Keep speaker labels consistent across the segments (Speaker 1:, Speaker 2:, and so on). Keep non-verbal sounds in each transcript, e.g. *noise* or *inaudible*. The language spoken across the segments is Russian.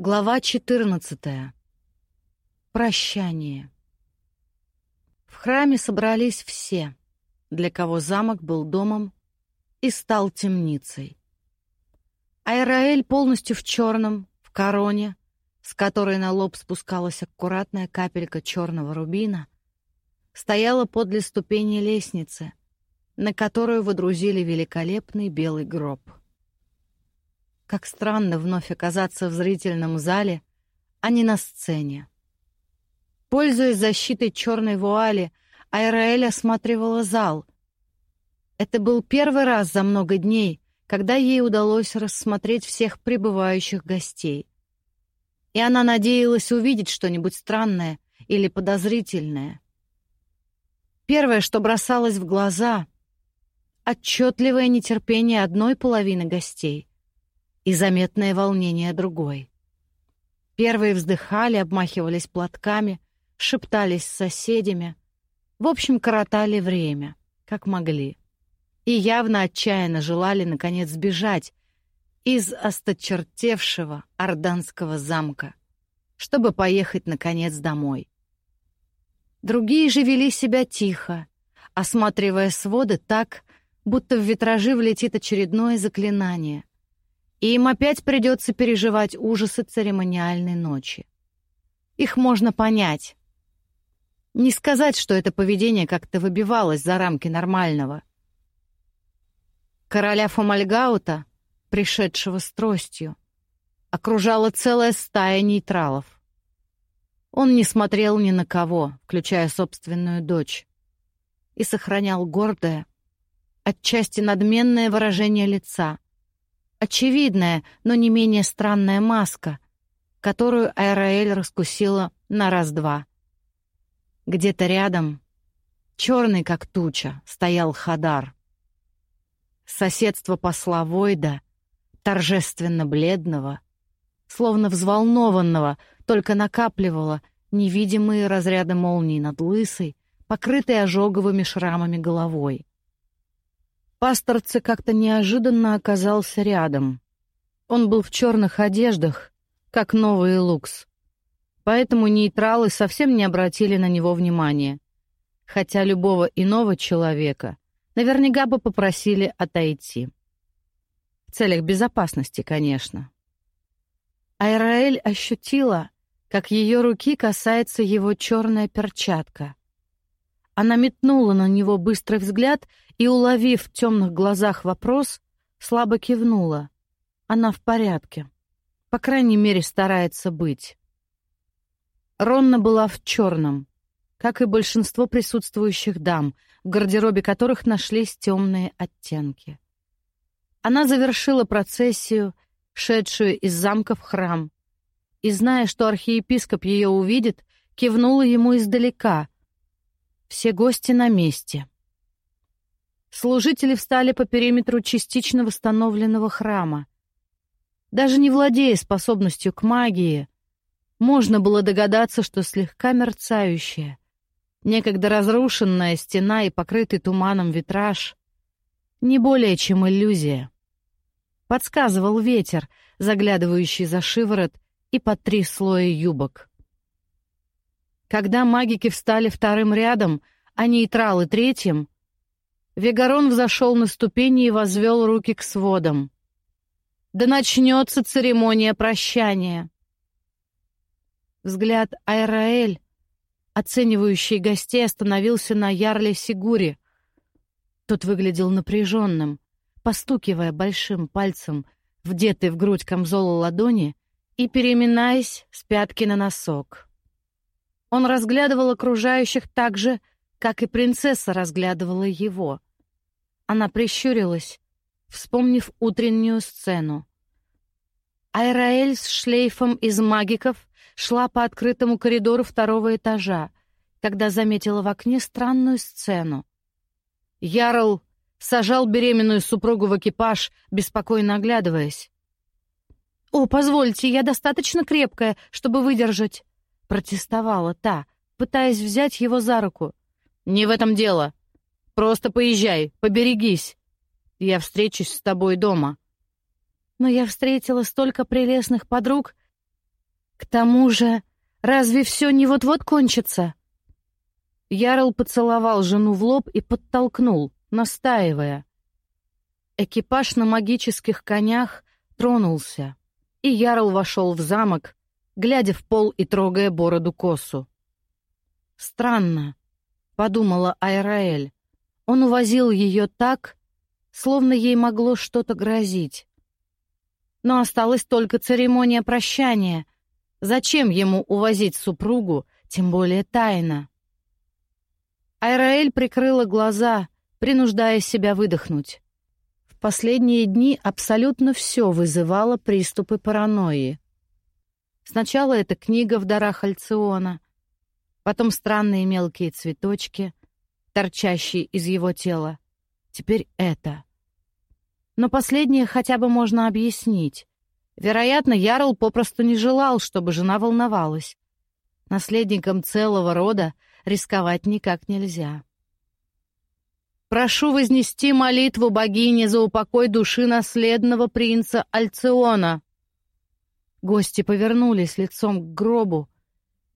Speaker 1: Глава 14. Прощание. В храме собрались все, для кого замок был домом и стал темницей. Айраэль полностью в черном, в короне, с которой на лоб спускалась аккуратная капелька черного рубина, стояла подле ступени лестницы, на которую водрузили великолепный белый гроб. Как странно вновь оказаться в зрительном зале, а не на сцене. Пользуясь защитой черной вуали, Айраэль осматривала зал. Это был первый раз за много дней, когда ей удалось рассмотреть всех прибывающих гостей. И она надеялась увидеть что-нибудь странное или подозрительное. Первое, что бросалось в глаза — отчетливое нетерпение одной половины гостей и заметное волнение другой. Первые вздыхали, обмахивались платками, шептались с соседями. В общем, коротали время, как могли. И явно отчаянно желали, наконец, сбежать из осточертевшего орданского замка, чтобы поехать, наконец, домой. Другие же вели себя тихо, осматривая своды так, будто в витражи влетит очередное заклинание, и им опять придется переживать ужасы церемониальной ночи. Их можно понять. Не сказать, что это поведение как-то выбивалось за рамки нормального. Короля Фомальгаута, пришедшего с тростью, окружала целая стая нейтралов. Он не смотрел ни на кого, включая собственную дочь, и сохранял гордое, отчасти надменное выражение лица — очевидная, но не менее странная маска, которую Айраэль раскусила на раз-два. Где-то рядом, черный как туча, стоял Хадар. Соседство посла Войда, торжественно бледного, словно взволнованного, только накапливало невидимые разряды молний над лысой, покрытой ожоговыми шрамами головой. Пасторце как-то неожиданно оказался рядом. Он был в черных одеждах, как новый Лукс. Поэтому нейтралы совсем не обратили на него внимания. Хотя любого иного человека наверняка бы попросили отойти. В целях безопасности, конечно. Айраэль ощутила, как ее руки касается его черная перчатка. Она метнула на него быстрый взгляд и, уловив в темных глазах вопрос, слабо кивнула. Она в порядке. По крайней мере, старается быть. Ронна была в черном, как и большинство присутствующих дам, в гардеробе которых нашлись темные оттенки. Она завершила процессию, шедшую из замка в храм, и, зная, что архиепископ ее увидит, кивнула ему издалека — все гости на месте. Служители встали по периметру частично восстановленного храма. Даже не владея способностью к магии, можно было догадаться, что слегка мерцающая, некогда разрушенная стена и покрытый туманом витраж — не более чем иллюзия. Подсказывал ветер, заглядывающий за шиворот и под три слоя юбок. Когда магики встали вторым рядом, а нейтралы третьим, Вегарон взошел на ступени и возвел руки к сводам. «Да начнется церемония прощания!» Взгляд Айраэль, оценивающий гостей, остановился на Ярле Сигуре. Тот выглядел напряженным, постукивая большим пальцем, вдетый в грудь камзола ладони, и переминаясь с пятки на носок. Он разглядывал окружающих так же, как и принцесса разглядывала его. Она прищурилась, вспомнив утреннюю сцену. Айраэль с шлейфом из магиков шла по открытому коридору второго этажа, когда заметила в окне странную сцену. Ярл сажал беременную супругу в экипаж, беспокойно оглядываясь. «О, позвольте, я достаточно крепкая, чтобы выдержать». Протестовала та, пытаясь взять его за руку. «Не в этом дело. Просто поезжай, поберегись. Я встречусь с тобой дома». Но я встретила столько прелестных подруг К тому же, разве все не вот-вот кончится? Ярл поцеловал жену в лоб и подтолкнул, настаивая. Экипаж на магических конях тронулся, и Ярл вошел в замок, глядя в пол и трогая бороду косу. «Странно», — подумала Айраэль. Он увозил ее так, словно ей могло что-то грозить. Но осталась только церемония прощания. Зачем ему увозить супругу, тем более тайно? Айраэль прикрыла глаза, принуждая себя выдохнуть. В последние дни абсолютно все вызывало приступы паранойи. Сначала это книга в дарах Альциона, потом странные мелкие цветочки, торчащие из его тела. Теперь это. Но последнее хотя бы можно объяснить. Вероятно, Ярл попросту не желал, чтобы жена волновалась. Наследником целого рода рисковать никак нельзя. «Прошу вознести молитву богине за упокой души наследного принца Альциона». Гости повернулись лицом к гробу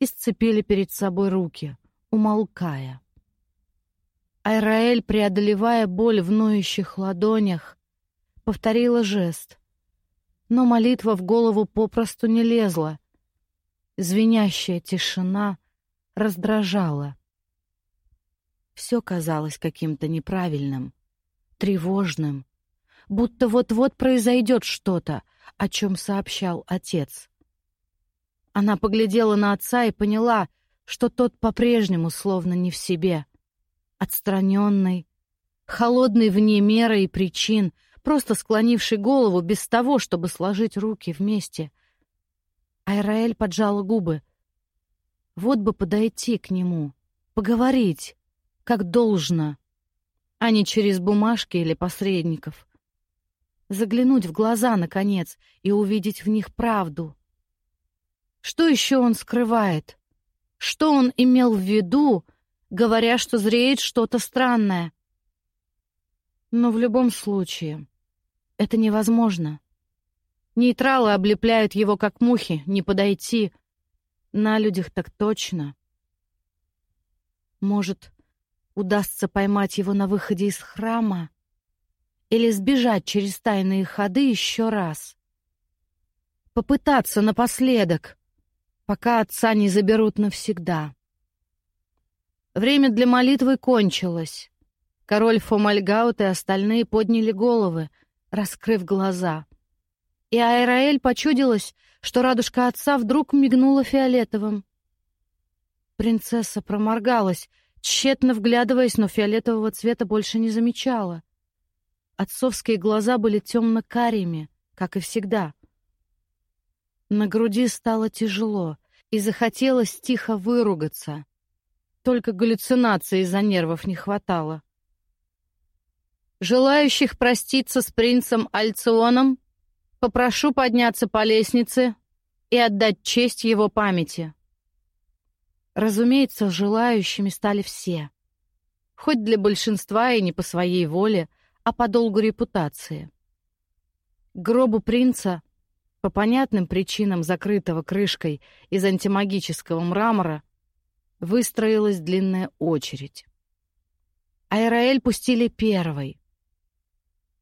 Speaker 1: и сцепили перед собой руки, умолкая. Айраэль, преодолевая боль в ноющих ладонях, повторила жест. Но молитва в голову попросту не лезла. Звенящая тишина раздражала. Все казалось каким-то неправильным, тревожным, будто вот-вот произойдет что-то, о чем сообщал отец. Она поглядела на отца и поняла, что тот по-прежнему словно не в себе, отстраненный, холодный вне меры и причин, просто склонивший голову без того, чтобы сложить руки вместе. Айраэль поджала губы. Вот бы подойти к нему, поговорить, как должно, а не через бумажки или посредников. Заглянуть в глаза, наконец, и увидеть в них правду. Что еще он скрывает? Что он имел в виду, говоря, что зреет что-то странное? Но в любом случае, это невозможно. Нейтралы облепляют его, как мухи, не подойти. На людях так точно. Может, удастся поймать его на выходе из храма? Или сбежать через тайные ходы еще раз? Попытаться напоследок, пока отца не заберут навсегда. Время для молитвы кончилось. Король Фомальгаут и остальные подняли головы, раскрыв глаза. И Айраэль почудилась, что радужка отца вдруг мигнула фиолетовым. Принцесса проморгалась, тщетно вглядываясь, но фиолетового цвета больше не замечала. Отцовские глаза были темно-карими, как и всегда. На груди стало тяжело, и захотелось тихо выругаться. Только галлюцинации из-за нервов не хватало. Желающих проститься с принцем Альционом попрошу подняться по лестнице и отдать честь его памяти. Разумеется, желающими стали все. Хоть для большинства и не по своей воле, а по долгу репутации. Гробу принца, по понятным причинам закрытого крышкой из антимагического мрамора, выстроилась длинная очередь. Айраэль пустили первой.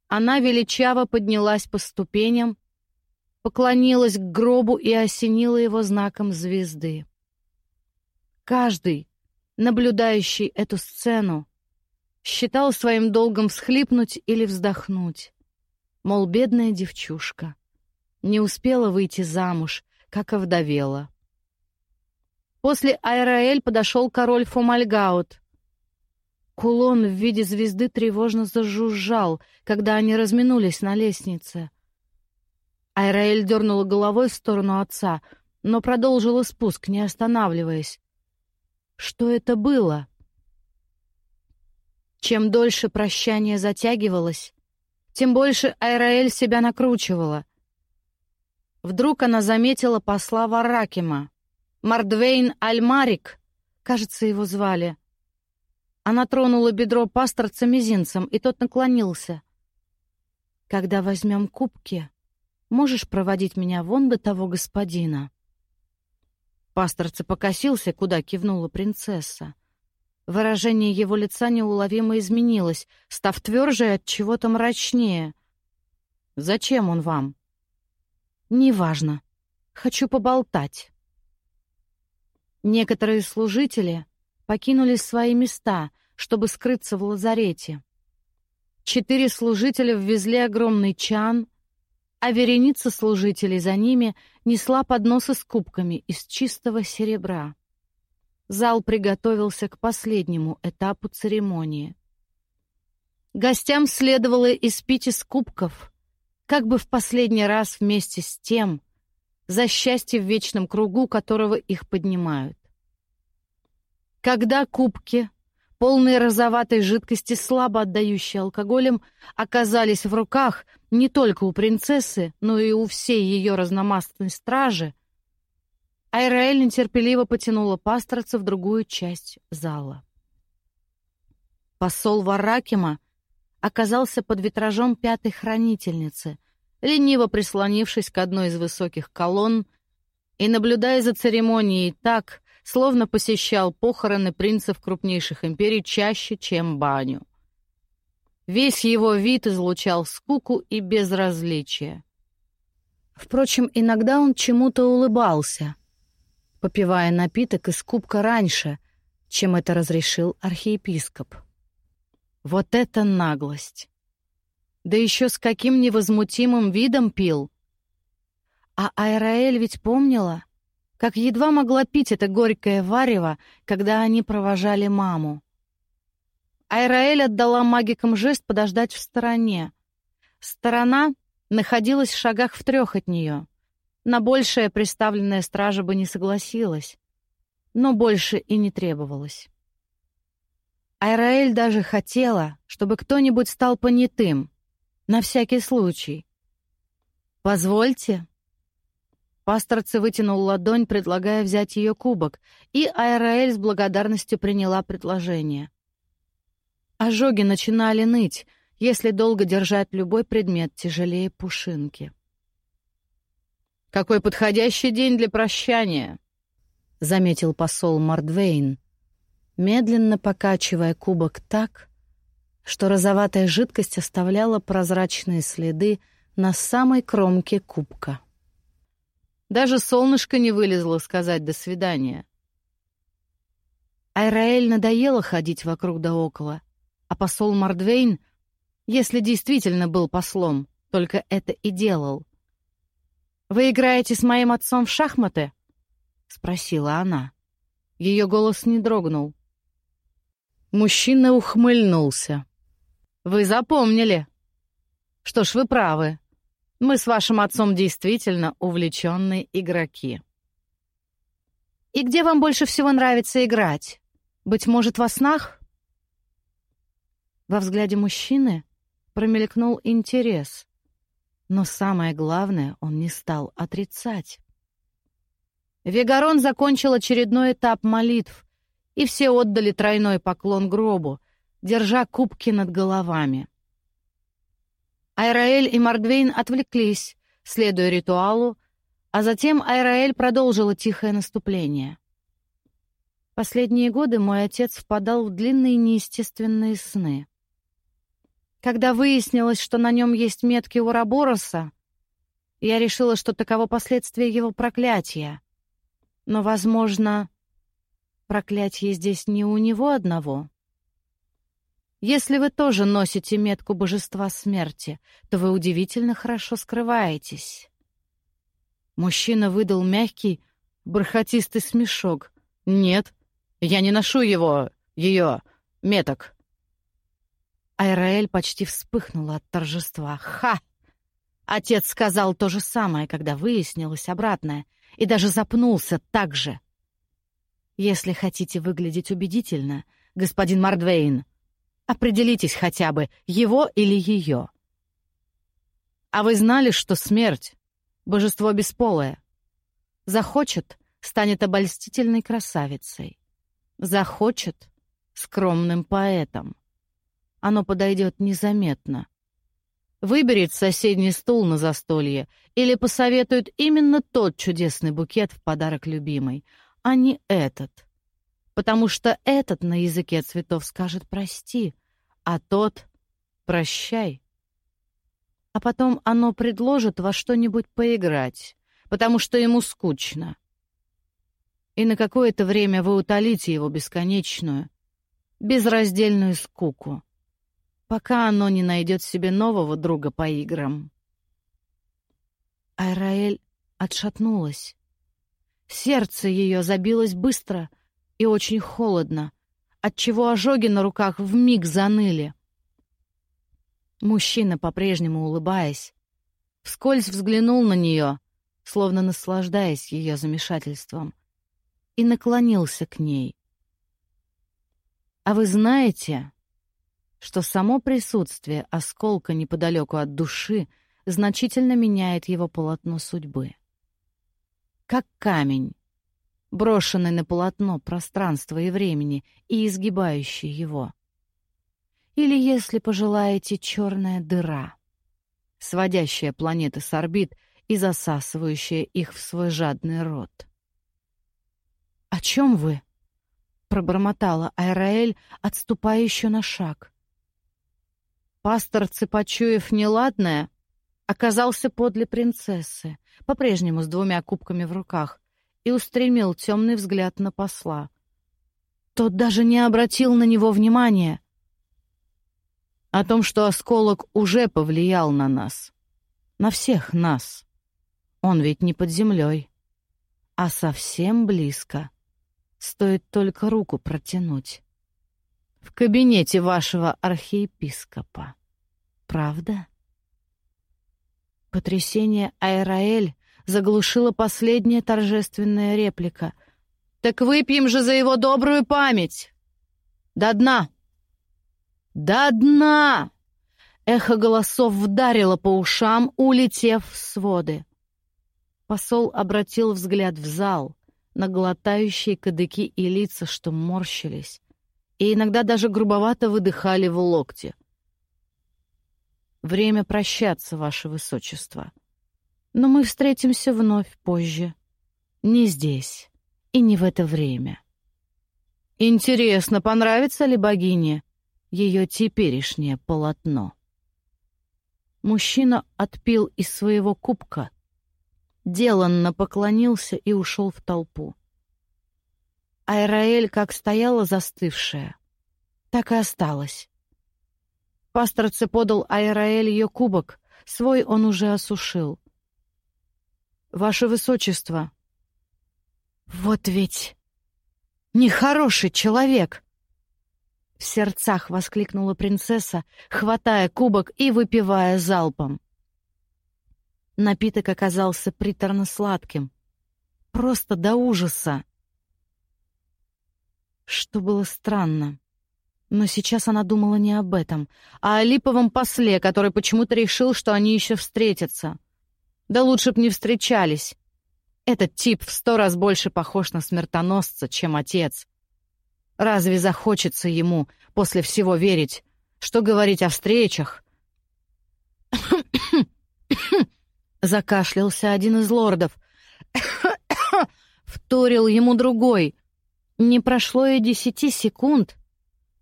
Speaker 1: Она величаво поднялась по ступеням, поклонилась к гробу и осенила его знаком звезды. Каждый, наблюдающий эту сцену, считал своим долгом всхлипнуть или вздохнуть. Мол, бедная девчушка не успела выйти замуж, как овдовела. После Айраэль подошел король Фомальгаут. Кулон в виде звезды тревожно зажужжал, когда они разминулись на лестнице. Айраэль дернула головой в сторону отца, но продолжила спуск, не останавливаясь. Что это было? Чем дольше прощание затягивалось, тем больше Айраэль себя накручивала. Вдруг она заметила посла Варакима. Мардвейн Альмарик, кажется, его звали. Она тронула бедро пасторца мизинцем, и тот наклонился. «Когда возьмем кубки, можешь проводить меня вон до того господина?» Пасторце покосился, куда кивнула принцесса. Выражение его лица неуловимо изменилось, став тверже от чего-то мрачнее. «Зачем он вам?» «Неважно. Хочу поболтать». Некоторые служители покинули свои места, чтобы скрыться в лазарете. Четыре служителя ввезли огромный чан, а вереница служителей за ними несла подносы с кубками из чистого серебра. Зал приготовился к последнему этапу церемонии. Гостям следовало испить из кубков, как бы в последний раз вместе с тем, за счастье в вечном кругу, которого их поднимают. Когда кубки, полные розоватой жидкости, слабо отдающие алкоголем, оказались в руках не только у принцессы, но и у всей ее разномастной стражи, Айраэль нетерпеливо потянула пасторца в другую часть зала. Посол Варакима оказался под витражом пятой хранительницы, лениво прислонившись к одной из высоких колонн и наблюдая за церемонией так, словно посещал похороны принцев крупнейших империй чаще, чем баню. Весь его вид излучал скуку и безразличие. Впрочем, иногда он чему-то улыбался, попивая напиток из кубка раньше, чем это разрешил архиепископ. Вот это наглость! Да еще с каким невозмутимым видом пил! А Айраэль ведь помнила, как едва могла пить это горькое варево, когда они провожали маму. Айраэль отдала магикам жест подождать в стороне. Сторона находилась в шагах в трех от нее. На большее представленная стража бы не согласилась, но больше и не требовалось. Айраэль даже хотела, чтобы кто-нибудь стал понятым, на всякий случай. «Позвольте», Пасторце вытянул ладонь, предлагая взять ее кубок, и Айраэль с благодарностью приняла предложение. Ожоги начинали ныть, если долго держать любой предмет тяжелее пушинки. «Какой подходящий день для прощания!» — заметил посол Мардвейн, медленно покачивая кубок так, что розоватая жидкость оставляла прозрачные следы на самой кромке кубка. Даже солнышко не вылезло сказать «до свидания». Айраэль надоело ходить вокруг да около, а посол Мардвейн, если действительно был послом, только это и делал. «Вы играете с моим отцом в шахматы?» — спросила она. Ее голос не дрогнул. Мужчина ухмыльнулся. «Вы запомнили?» «Что ж, вы правы. Мы с вашим отцом действительно увлеченные игроки. И где вам больше всего нравится играть? Быть может, во снах? Во взгляде мужчины промелькнул интерес, но самое главное он не стал отрицать. Вегарон закончил очередной этап молитв, и все отдали тройной поклон гробу, держа кубки над головами. Айраэль и Мардвейн отвлеклись, следуя ритуалу, а затем Айраэль продолжила тихое наступление. Последние годы мой отец впадал в длинные неестественные сны. Когда выяснилось, что на нем есть метки Урабороса, я решила, что таково последствие его проклятия. Но, возможно, проклятие здесь не у него одного. Если вы тоже носите метку божества смерти, то вы удивительно хорошо скрываетесь. Мужчина выдал мягкий, бархатистый смешок. Нет, я не ношу его, ее, меток. Айраэль почти вспыхнула от торжества. Ха! Отец сказал то же самое, когда выяснилось обратное, и даже запнулся так же. Если хотите выглядеть убедительно, господин Мардвейн, Определитесь хотя бы, его или ее. А вы знали, что смерть — божество бесполое? Захочет — станет обольстительной красавицей. Захочет — скромным поэтом. Оно подойдет незаметно. Выберет соседний стул на застолье или посоветует именно тот чудесный букет в подарок любимой, а не этот. Потому что этот на языке цветов скажет «прости», а тот «прощай». А потом оно предложит во что-нибудь поиграть, потому что ему скучно. И на какое-то время вы утолите его бесконечную, безраздельную скуку, пока оно не найдет себе нового друга по играм. Айраэль отшатнулась. Сердце ее забилось быстро и очень холодно, отчего ожоги на руках вмиг заныли. Мужчина, по-прежнему улыбаясь, вскользь взглянул на нее, словно наслаждаясь ее замешательством, и наклонился к ней. «А вы знаете, что само присутствие осколка неподалеку от души значительно меняет его полотно судьбы?» как камень, брошенный на полотно пространства и времени и изгибающий его. Или, если пожелаете, черная дыра, сводящая планеты с орбит и засасывающая их в свой жадный рот. «О чем вы?» — пробормотала Айраэль, отступая еще на шаг. Пастор, почуяв неладное, оказался подле принцессы, по-прежнему с двумя кубками в руках, и устремил темный взгляд на посла. Тот даже не обратил на него внимания. О том, что осколок уже повлиял на нас. На всех нас. Он ведь не под землей, а совсем близко. Стоит только руку протянуть. В кабинете вашего архиепископа. Правда? Потрясение Айраэль заглушила последняя торжественная реплика. «Так выпьем же за его добрую память!» «До дна!» «До дна!» Эхо голосов вдарило по ушам, улетев в своды. Посол обратил взгляд в зал, на глотающие кадыки и лица, что морщились, и иногда даже грубовато выдыхали в локте. Время прощаться, ваше высочество. Но мы встретимся вновь позже. Не здесь и не в это время. Интересно, понравится ли богине ее теперешнее полотно? Мужчина отпил из своего кубка, деланно поклонился и ушел в толпу. Айраэль как стояла застывшая, так и осталась. Пасторце подал Айраэль ее кубок, свой он уже осушил. «Ваше Высочество!» «Вот ведь нехороший человек!» В сердцах воскликнула принцесса, хватая кубок и выпивая залпом. Напиток оказался приторно-сладким. Просто до ужаса. Что было странно. Но сейчас она думала не об этом, а о липовом после, который почему-то решил, что они еще встретятся. Да лучше б не встречались. Этот тип в сто раз больше похож на смертоносца, чем отец. Разве захочется ему после всего верить? Что говорить о встречах? *coughs* Закашлялся один из лордов. *coughs* Вторил ему другой. Не прошло и десяти секунд,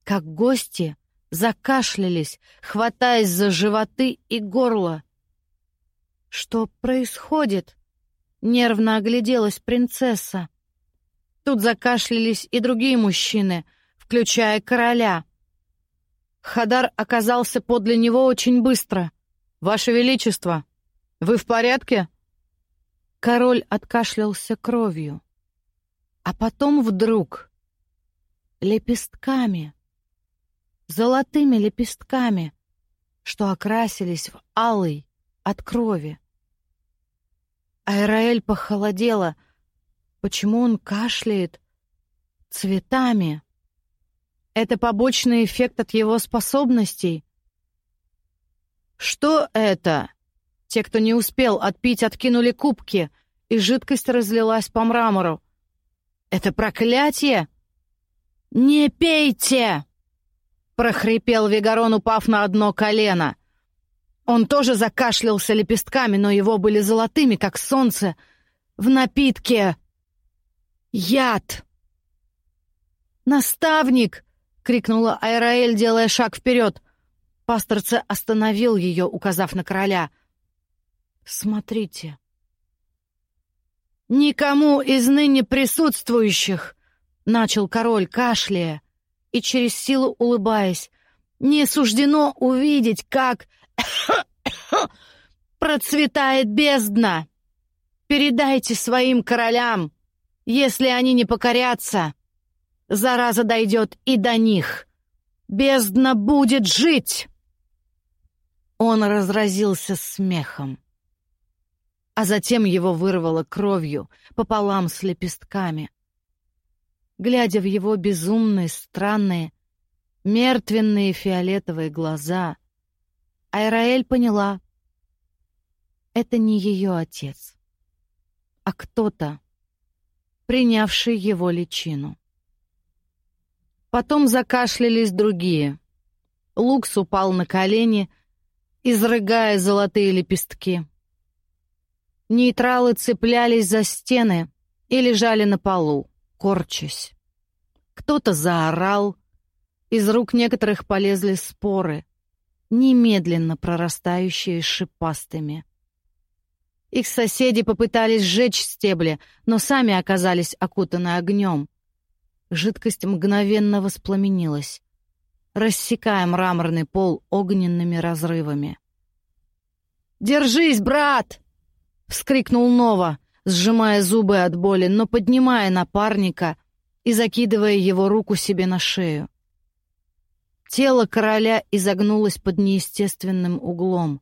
Speaker 1: как гости закашлялись, хватаясь за животы и горло. «Что происходит?» — нервно огляделась принцесса. Тут закашлялись и другие мужчины, включая короля. Хадар оказался подле него очень быстро. «Ваше Величество, вы в порядке?» Король откашлялся кровью. А потом вдруг лепестками золотыми лепестками, что окрасились в алый от крови. Айраэль похолодела. Почему он кашляет цветами? Это побочный эффект от его способностей. Что это? Те, кто не успел отпить, откинули кубки, и жидкость разлилась по мрамору. Это проклятие? Не пейте! прохрипел Вигарон, упав на одно колено. Он тоже закашлялся лепестками, но его были золотыми, как солнце. В напитке яд. «Наставник!» — крикнула Айраэль, делая шаг вперед. Пасторце остановил ее, указав на короля. «Смотрите». «Никому из ныне присутствующих!» — начал король, кашляя и через силу улыбаясь. «Не суждено увидеть, как *coughs* процветает бездна! Передайте своим королям, если они не покорятся, зараза дойдет и до них. Бездна будет жить!» Он разразился смехом. А затем его вырвало кровью пополам с лепестками. Глядя в его безумные, странные, мертвенные фиолетовые глаза, Айраэль поняла — это не ее отец, а кто-то, принявший его личину. Потом закашлялись другие. Лукс упал на колени, изрыгая золотые лепестки. Нейтралы цеплялись за стены и лежали на полу, корчась. Кто-то заорал, из рук некоторых полезли споры, немедленно прорастающие шипастыми. Их соседи попытались сжечь стебли, но сами оказались окутаны огнем. Жидкость мгновенно воспламенилась рассекая мраморный пол огненными разрывами. «Держись, брат!» — вскрикнул Нова, сжимая зубы от боли, но поднимая напарника и закидывая его руку себе на шею. Тело короля изогнулось под неестественным углом,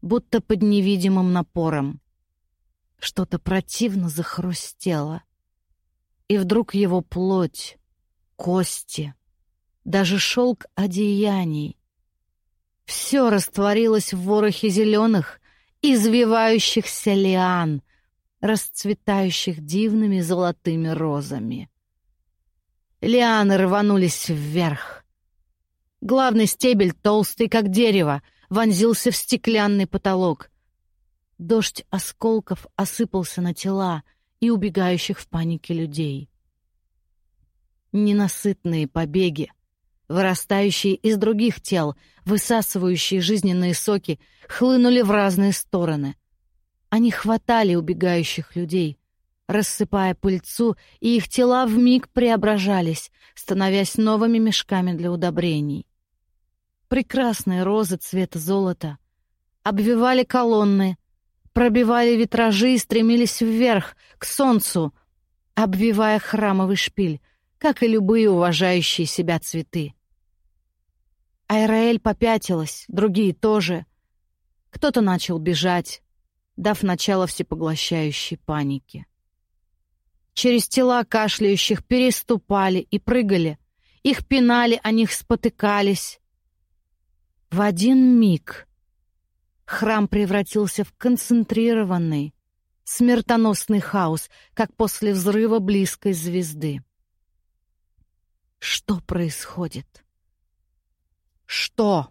Speaker 1: будто под невидимым напором. Что-то противно захрустело. И вдруг его плоть, кости, даже шелк одеяний. Все растворилось в ворохе зеленых, извивающихся лиан, расцветающих дивными золотыми розами. Лианы рванулись вверх. Главный стебель, толстый как дерево, вонзился в стеклянный потолок. Дождь осколков осыпался на тела и убегающих в панике людей. Ненасытные побеги, вырастающие из других тел, высасывающие жизненные соки, хлынули в разные стороны. Они хватали убегающих людей, рассыпая пыльцу, и их тела вмиг преображались, становясь новыми мешками для удобрений. Прекрасные розы цвета золота обвивали колонны, пробивали витражи и стремились вверх, к солнцу, обвивая храмовый шпиль, как и любые уважающие себя цветы. Айраэль попятилась, другие тоже. Кто-то начал бежать, дав начало всепоглощающей панике. Через тела кашляющих переступали и прыгали, их пинали, о них спотыкались. В один миг храм превратился в концентрированный, смертоносный хаос, как после взрыва близкой звезды. Что происходит? «Что?»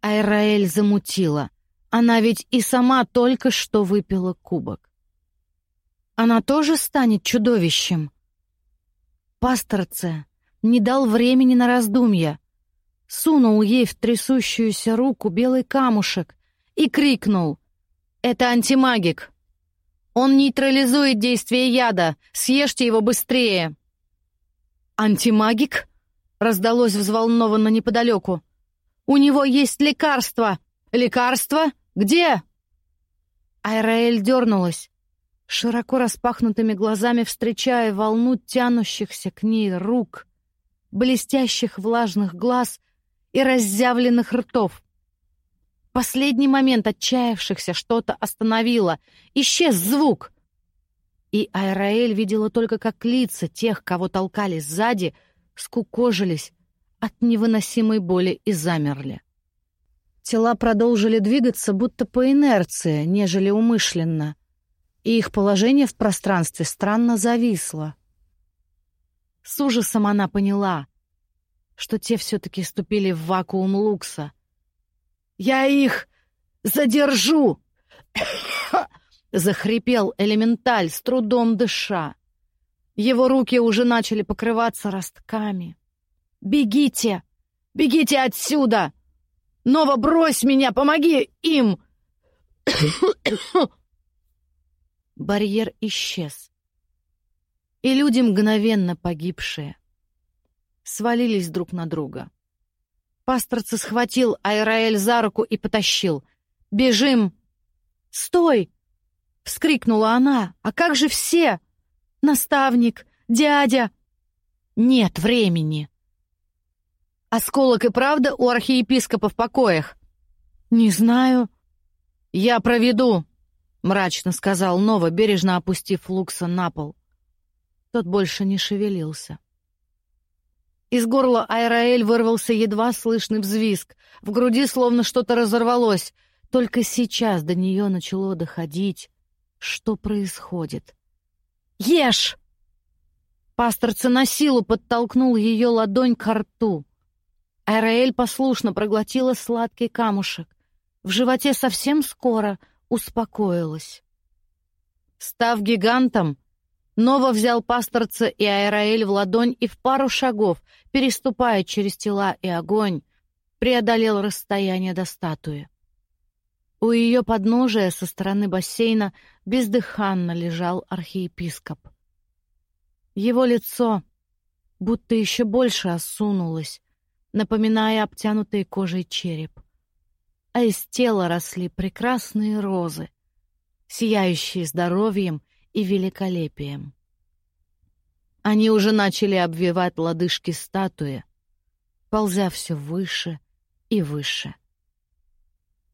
Speaker 1: Айраэль замутила. Она ведь и сама только что выпила кубок. Она тоже станет чудовищем. Пасторце не дал времени на раздумья. Сунул ей в трясущуюся руку белый камушек и крикнул. «Это антимагик! Он нейтрализует действие яда! Съешьте его быстрее!» «Антимагик?» раздалось взволнованно неподалеку. «У него есть лекарство!» «Лекарство? Где?» Айраэль дернулась, широко распахнутыми глазами встречая волну тянущихся к ней рук, блестящих влажных глаз и разъявленных ртов. Последний момент отчаявшихся что-то остановило. Исчез звук. И Айраэль видела только, как лица тех, кого толкали сзади, — скукожились от невыносимой боли и замерли. Тела продолжили двигаться будто по инерции, нежели умышленно, и их положение в пространстве странно зависло. С ужасом она поняла, что те все-таки ступили в вакуум Лукса. «Я их Задержу!» *coughs* Захрипел элементаль, с трудом дыша. Его руки уже начали покрываться ростками. «Бегите! Бегите отсюда! Нова, брось меня! Помоги им!» *coughs* Барьер исчез. И люди, мгновенно погибшие, свалились друг на друга. Пасторца схватил Айраэль за руку и потащил. «Бежим!» «Стой!» — вскрикнула она. «А как же все? Наставник, дядя!» «Нет времени!» «Осколок и правда у архиепископа в покоях?» «Не знаю». «Я проведу», — мрачно сказал Нова, бережно опустив Лукса на пол. Тот больше не шевелился. Из горла Айраэль вырвался едва слышный взвизг. В груди словно что-то разорвалось. Только сейчас до нее начало доходить, что происходит. «Ешь!» Пасторца на силу подтолкнул ее ладонь к рту. Айраэль послушно проглотила сладкий камушек. В животе совсем скоро успокоилась. Став гигантом, Нова взял пасторца и Айраэль в ладонь и в пару шагов, переступая через тела и огонь, преодолел расстояние до статуи. У ее подножия со стороны бассейна бездыханно лежал архиепископ. Его лицо будто еще больше осунулось, напоминая обтянутый кожей череп. А из тела росли прекрасные розы, сияющие здоровьем и великолепием. Они уже начали обвивать лодыжки статуи, ползя все выше и выше.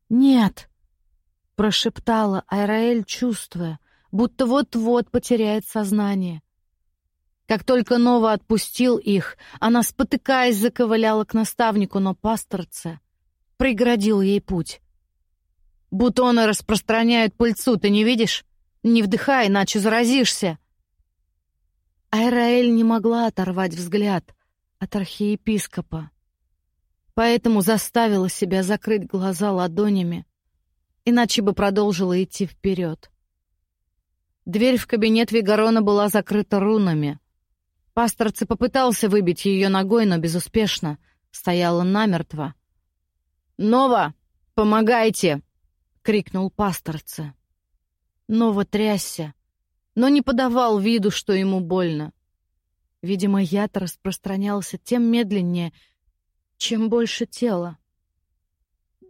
Speaker 1: «Нет!» — прошептала Айраэль, чувствуя, будто вот-вот потеряет сознание. Как только Нова отпустил их, она, спотыкаясь, заковыляла к наставнику, но пасторце преградил ей путь. «Бутоны распространяют пыльцу, ты не видишь? Не вдыхай, иначе заразишься!» Айраэль не могла оторвать взгляд от архиепископа, поэтому заставила себя закрыть глаза ладонями, иначе бы продолжила идти вперед. Дверь в кабинет Вигарона была закрыта рунами. Пасторце попытался выбить ее ногой, но безуспешно. Стояла намертво. «Нова, помогайте!» — крикнул пасторце. Нова трясся, но не подавал виду, что ему больно. Видимо, яд распространялся тем медленнее, чем больше тела.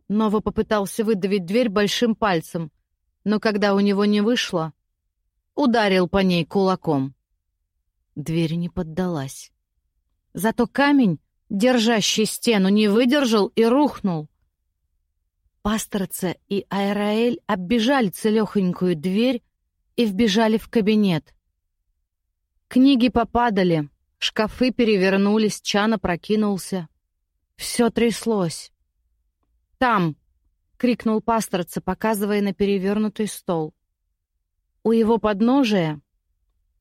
Speaker 1: Нова попытался выдавить дверь большим пальцем, но когда у него не вышло, ударил по ней кулаком. Дверь не поддалась. Зато камень, держащий стену, не выдержал и рухнул. Пасторца и Айраэль оббежали целехонькую дверь и вбежали в кабинет. Книги попадали, шкафы перевернулись, чан опрокинулся. Все тряслось. «Там!» — крикнул пасторца, показывая на перевернутый стол. У его подножия,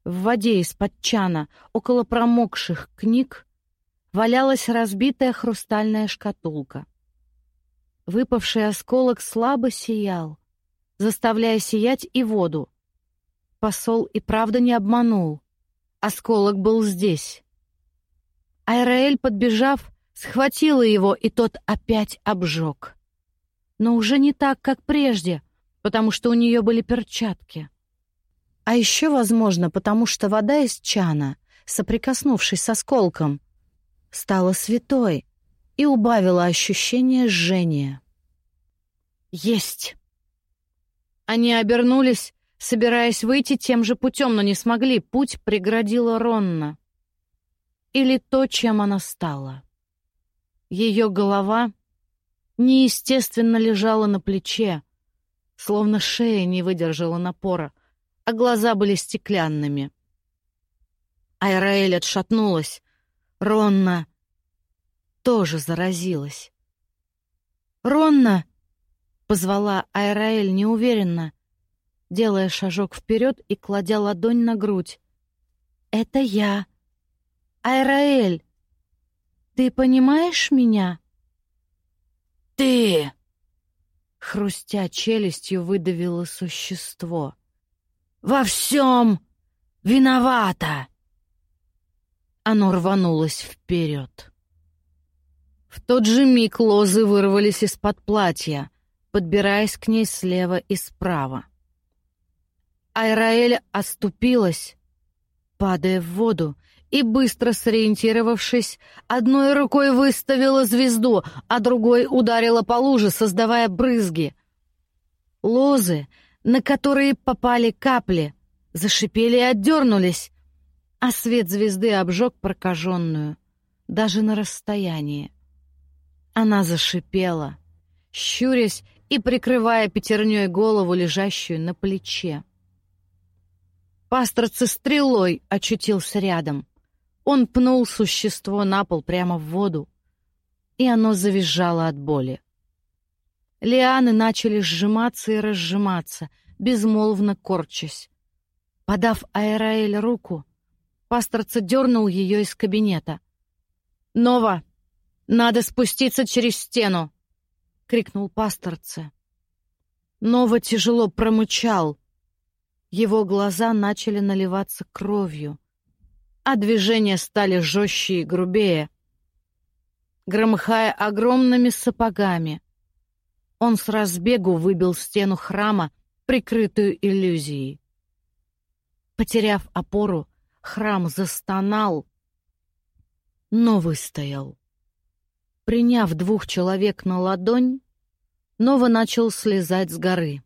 Speaker 1: в воде из-под чана, около промокших книг, валялась разбитая хрустальная шкатулка. Выпавший осколок слабо сиял, заставляя сиять и воду. Посол и правда не обманул. Осколок был здесь. Айраэль, подбежав, схватила его, и тот опять обжег. Но уже не так, как прежде, потому что у нее были перчатки. А еще, возможно, потому что вода из чана, соприкоснувшись с осколком, стала святой, и убавила ощущение жжения. «Есть!» Они обернулись, собираясь выйти тем же путем, но не смогли. Путь преградила Ронна. Или то, чем она стала. Ее голова неестественно лежала на плече, словно шея не выдержала напора, а глаза были стеклянными. Айраэль отшатнулась. Ронна тоже заразилась. «Ронна!» — позвала Айраэль неуверенно, делая шажок вперед и кладя ладонь на грудь. «Это я. Айраэль, ты понимаешь меня?» «Ты!» — хрустя челюстью, выдавило существо. «Во всем виновата!» Оно рванулось вперед. В тот же миг лозы вырвались из-под платья, подбираясь к ней слева и справа. Айраэль оступилась, падая в воду, и, быстро сориентировавшись, одной рукой выставила звезду, а другой ударила по луже, создавая брызги. Лозы, на которые попали капли, зашипели и отдернулись, а свет звезды обжег прокаженную, даже на расстоянии. Она зашипела, щурясь и прикрывая пятерней голову, лежащую на плече. Пастроца стрелой очутился рядом. Он пнул существо на пол прямо в воду, и оно завизжало от боли. Лианы начали сжиматься и разжиматься, безмолвно корчась. Подав Аэраэль руку, пасторца дернул ее из кабинета. «Нова, надо спуститься через стену!» — крикнул пасторце. Нова тяжело промычал. Его глаза начали наливаться кровью а движения стали жестче и грубее. Громыхая огромными сапогами, он с разбегу выбил стену храма, прикрытую иллюзией. Потеряв опору, храм застонал, но выстоял. Приняв двух человек на ладонь, Нова начал слезать с горы.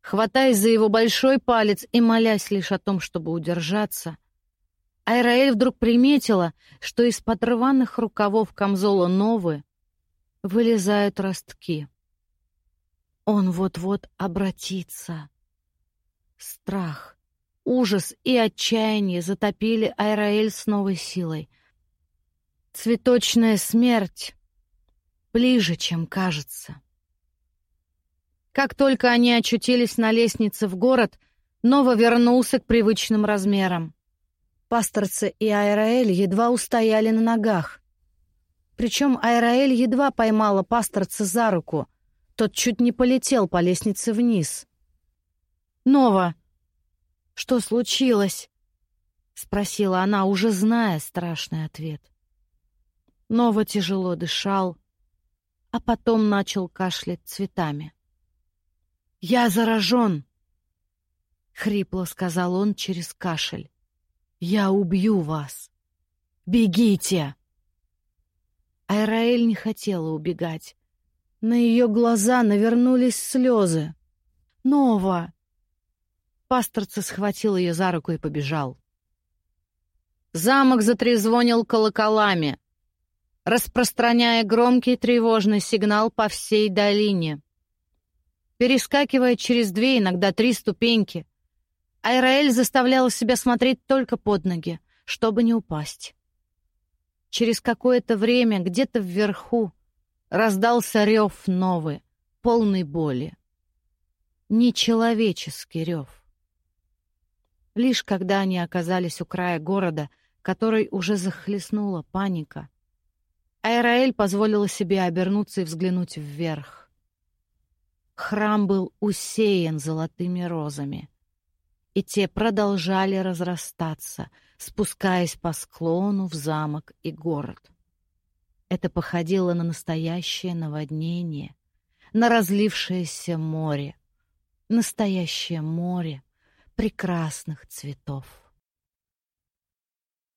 Speaker 1: Хватаясь за его большой палец и молясь лишь о том, чтобы удержаться — Айраэль вдруг приметила, что из-под рваных рукавов камзола Новы вылезают ростки. Он вот-вот обратится. Страх, ужас и отчаяние затопили Айраэль с новой силой. Цветочная смерть ближе, чем кажется. Как только они очутились на лестнице в город, Нова вернулся к привычным размерам. Пасторце и Айраэль едва устояли на ногах. Причем Айраэль едва поймала пасторца за руку. Тот чуть не полетел по лестнице вниз. «Нова, что случилось?» — спросила она, уже зная страшный ответ. Нова тяжело дышал, а потом начал кашлять цветами. «Я заражен!» — хрипло сказал он через кашель. Я убью вас! Бегите!» Айраэль не хотела убегать. На ее глаза навернулись слезы. «Нова!» Пасторца схватил ее за руку и побежал. Замок затрезвонил колоколами, распространяя громкий тревожный сигнал по всей долине. Перескакивая через две, иногда три ступеньки, Айраэль заставляла себя смотреть только под ноги, чтобы не упасть. Через какое-то время где-то вверху раздался рев новый, полный боли. Нечеловеческий рев. Лишь когда они оказались у края города, который уже захлестнула паника, Айраэль позволила себе обернуться и взглянуть вверх. Храм был усеян золотыми розами и те продолжали разрастаться, спускаясь по склону в замок и город. Это походило на настоящее наводнение, на разлившееся море, настоящее море прекрасных цветов.